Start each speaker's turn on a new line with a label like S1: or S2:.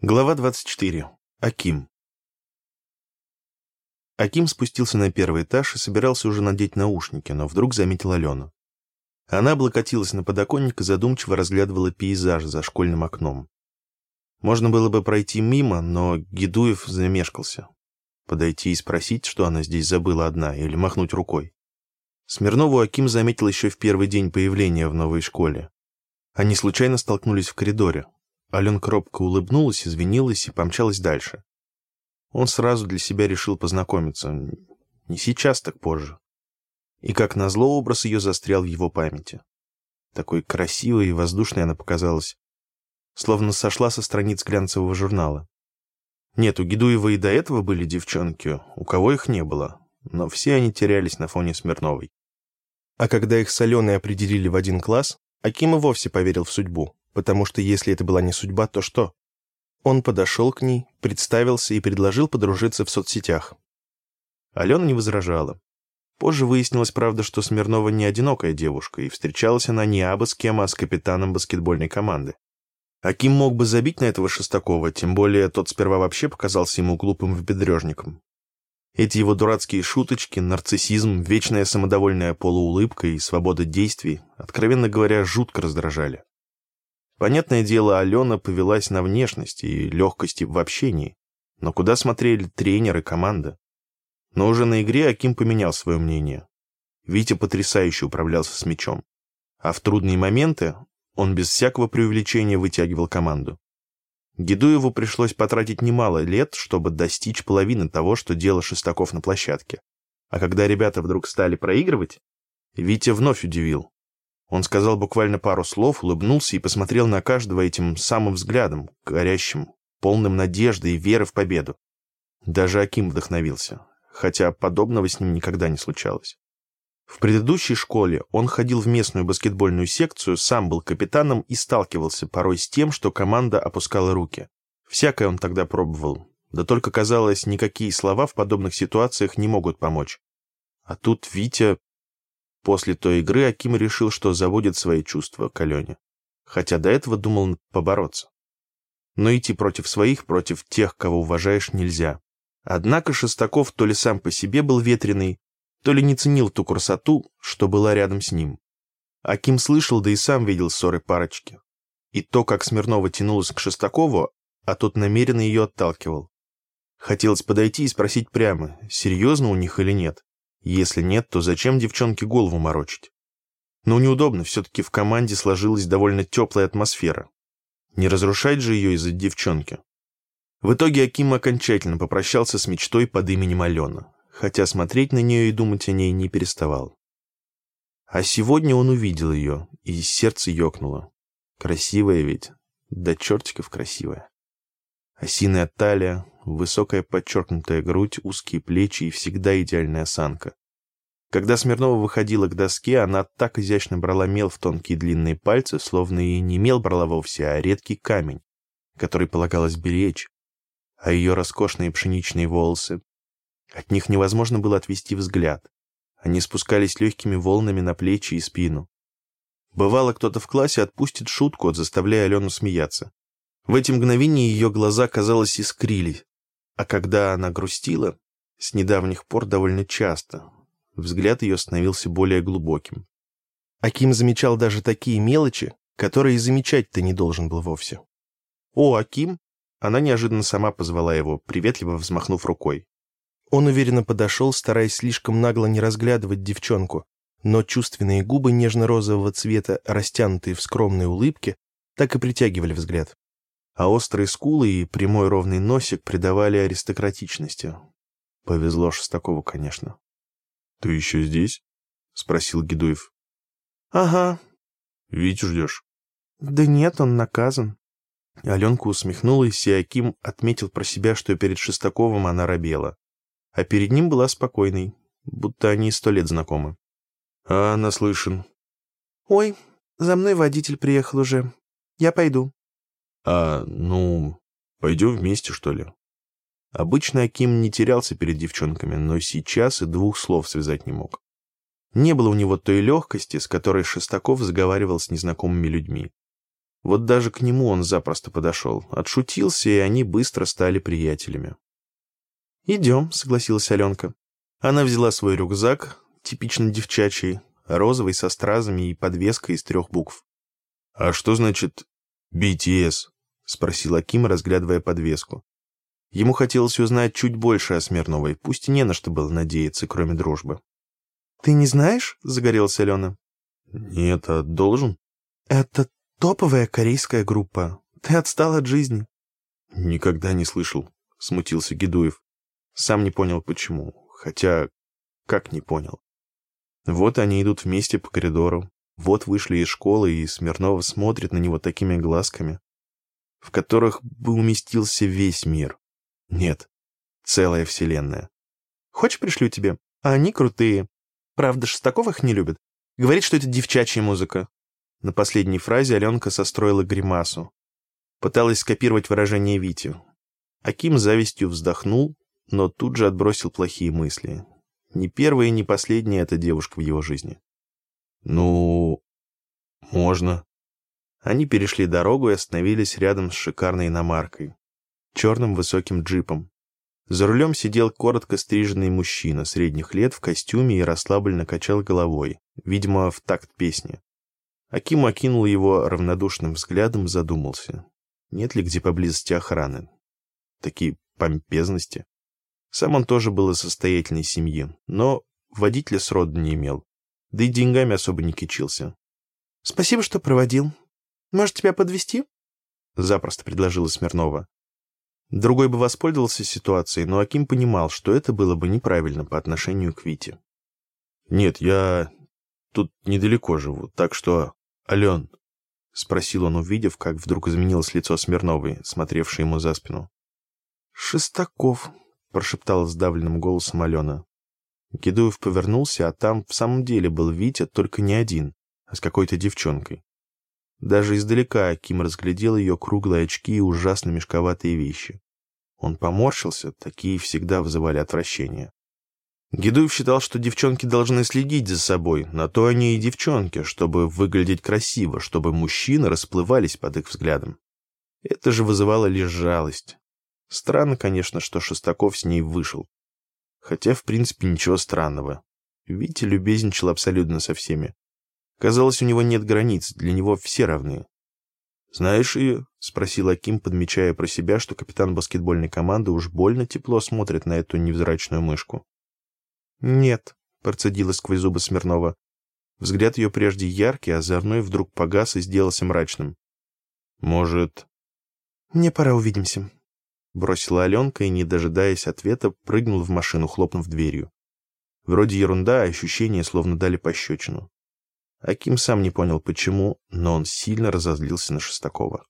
S1: Глава 24. Аким. Аким спустился на первый этаж и собирался уже надеть наушники, но вдруг заметил Алену. Она облокотилась на подоконник и задумчиво разглядывала пейзаж за школьным окном. Можно было бы пройти мимо, но Гедуев замешкался. Подойти и спросить, что она здесь забыла одна, или махнуть рукой. Смирнову Аким заметил еще в первый день появления в новой школе. Они случайно столкнулись в коридоре. Аленка робко улыбнулась, извинилась и помчалась дальше. Он сразу для себя решил познакомиться. Не сейчас, так позже. И как назло образ ее застрял в его памяти. Такой красивой и воздушной она показалась, словно сошла со страниц глянцевого журнала. Нет, у Гидуева и до этого были девчонки, у кого их не было, но все они терялись на фоне Смирновой. А когда их с Аленой определили в один класс, Аким и вовсе поверил в судьбу потому что если это была не судьба, то что? Он подошел к ней, представился и предложил подружиться в соцсетях. Алена не возражала. Позже выяснилось, правда, что Смирнова не одинокая девушка, и встречалась она не абы с кем, а с капитаном баскетбольной команды. Аким мог бы забить на этого Шестакова, тем более тот сперва вообще показался ему глупым вбедрежником. Эти его дурацкие шуточки, нарциссизм, вечная самодовольная полуулыбка и свобода действий, откровенно говоря, жутко раздражали. Понятное дело, Алена повелась на внешность и легкости в общении. Но куда смотрели тренер и команда? Но уже на игре Аким поменял свое мнение. Витя потрясающе управлялся с мячом. А в трудные моменты он без всякого преувеличения вытягивал команду. Гедуеву пришлось потратить немало лет, чтобы достичь половины того, что делал Шестаков на площадке. А когда ребята вдруг стали проигрывать, Витя вновь удивил. Он сказал буквально пару слов, улыбнулся и посмотрел на каждого этим самым взглядом, горящим, полным надежды и веры в победу. Даже Аким вдохновился, хотя подобного с ним никогда не случалось. В предыдущей школе он ходил в местную баскетбольную секцию, сам был капитаном и сталкивался порой с тем, что команда опускала руки. Всякое он тогда пробовал, да только казалось, никакие слова в подобных ситуациях не могут помочь. А тут Витя После той игры Аким решил, что заводит свои чувства к Алене, хотя до этого думал побороться. Но идти против своих, против тех, кого уважаешь, нельзя. Однако Шестаков то ли сам по себе был ветреный, то ли не ценил ту красоту, что была рядом с ним. Аким слышал, да и сам видел ссоры парочки. И то, как Смирнова тянулась к Шестакову, а тот намеренно ее отталкивал. Хотелось подойти и спросить прямо, серьезно у них или нет. Если нет, то зачем девчонке голову морочить? Но неудобно, все-таки в команде сложилась довольно теплая атмосфера. Не разрушать же ее из-за девчонки. В итоге Аким окончательно попрощался с мечтой под именем Алена, хотя смотреть на нее и думать о ней не переставал. А сегодня он увидел ее, и сердце ёкнуло. Красивая ведь, да чертиков красивая. Осиная талия, высокая подчеркнутая грудь, узкие плечи и всегда идеальная осанка. Когда Смирнова выходила к доске, она так изящно брала мел в тонкие длинные пальцы, словно и не мел брала вовсе, а редкий камень, который полагалось беречь. А ее роскошные пшеничные волосы... От них невозможно было отвести взгляд. Они спускались легкими волнами на плечи и спину. Бывало, кто-то в классе отпустит шутку, заставляя Алену смеяться. В эти мгновения ее глаза, казалось, искрились. А когда она грустила, с недавних пор довольно часто, взгляд ее становился более глубоким. Аким замечал даже такие мелочи, которые замечать-то не должен был вовсе. «О, Аким!» Она неожиданно сама позвала его, приветливо взмахнув рукой. Он уверенно подошел, стараясь слишком нагло не разглядывать девчонку, но чувственные губы нежно-розового цвета, растянутые в скромной улыбке, так и притягивали взгляд а острые скулы и прямой ровный носик придавали аристократичности. Повезло Шестакову, конечно. — Ты еще здесь? — спросил Гедуев. — Ага. — Витю ждешь? — Да нет, он наказан. Аленка усмехнулась, и Аким отметил про себя, что перед Шестаковым она робела. А перед ним была спокойной, будто они сто лет знакомы. — А, наслышан. — Ой, за мной водитель приехал уже. Я пойду. «А, ну, пойдем вместе, что ли?» Обычно Аким не терялся перед девчонками, но сейчас и двух слов связать не мог. Не было у него той легкости, с которой Шестаков заговаривал с незнакомыми людьми. Вот даже к нему он запросто подошел, отшутился, и они быстро стали приятелями.
S2: «Идем», — согласилась Аленка. Она взяла свой рюкзак, типично девчачий, розовый со стразами и подвеской из трех букв.
S1: «А что значит BTS?» — спросил Аким, разглядывая подвеску.
S2: Ему хотелось узнать чуть больше о Смирновой, пусть и не на что было надеяться, кроме дружбы. «Ты не знаешь?» — загорелась Алена.
S1: «Нет, а должен?»
S2: «Это топовая корейская группа. Ты отстал от жизни».
S1: «Никогда не слышал», — смутился Гедуев. Сам не понял, почему. Хотя, как не понял. Вот они идут вместе по коридору. Вот вышли из школы, и Смирнова смотрит на него такими глазками, в которых бы уместился весь мир. Нет, целая вселенная.
S2: Хочешь, пришлю тебе? А они крутые. Правда, Шестаков их не любит. Говорит, что это девчачья музыка. На последней фразе Аленка состроила гримасу. Пыталась скопировать выражение Вити. Аким завистью вздохнул, но тут же отбросил плохие мысли. Ни первая, ни последняя эта девушка в его жизни.
S1: «Ну, можно».
S2: Они перешли дорогу и остановились рядом с шикарной иномаркой. Черным высоким джипом. За рулем сидел коротко стриженный мужчина средних лет в костюме и расслабленно качал головой, видимо, в такт песни. Аким окинул его равнодушным взглядом, задумался. Нет ли где поблизости охраны? Такие помпезности. Сам он тоже был из состоятельной семьи, но водителя сроду не имел. Да и деньгами особо не кичился. «Спасибо, что проводил. Может, тебя подвести? Запросто предложила Смирнова. Другой бы воспользовался ситуацией, но Аким понимал, что это было бы неправильно по отношению к Вите.
S1: «Нет, я тут недалеко живу, так что... Ален...» — спросил он, увидев, как вдруг изменилось лицо Смирновой, смотревшей ему за спину.
S2: «Шестаков», — прошептала сдавленным голосом Алена. Гедуев повернулся, а там в самом деле был Витя, только не один, а с какой-то девчонкой. Даже издалека Аким разглядел ее круглые очки и ужасно мешковатые вещи. Он поморщился, такие всегда вызывали отвращение. Гедуев считал, что девчонки должны следить за собой, на то они и девчонки, чтобы выглядеть красиво, чтобы мужчины расплывались под их взглядом. Это же вызывало лишь жалость. Странно, конечно, что Шестаков с ней вышел. Хотя, в принципе, ничего странного. Витя любезничал абсолютно со всеми. Казалось, у него нет границ, для него все равны.
S1: «Знаешь ее?» — спросил Аким, подмечая про себя, что капитан баскетбольной команды уж больно тепло смотрит на эту невзрачную мышку.
S2: «Нет», — процедила сквозь зубы Смирнова. Взгляд ее прежде яркий, а озорной вдруг погас и сделался мрачным.
S1: «Может...»
S2: «Мне пора, увидимся», — бросила Аленка и, не дожидаясь ответа, прыгнула в машину, хлопнув дверью. Вроде ерунда, а ощущение словно дали пощечину. Аким сам не понял, почему, но он сильно разозлился на Шестакова.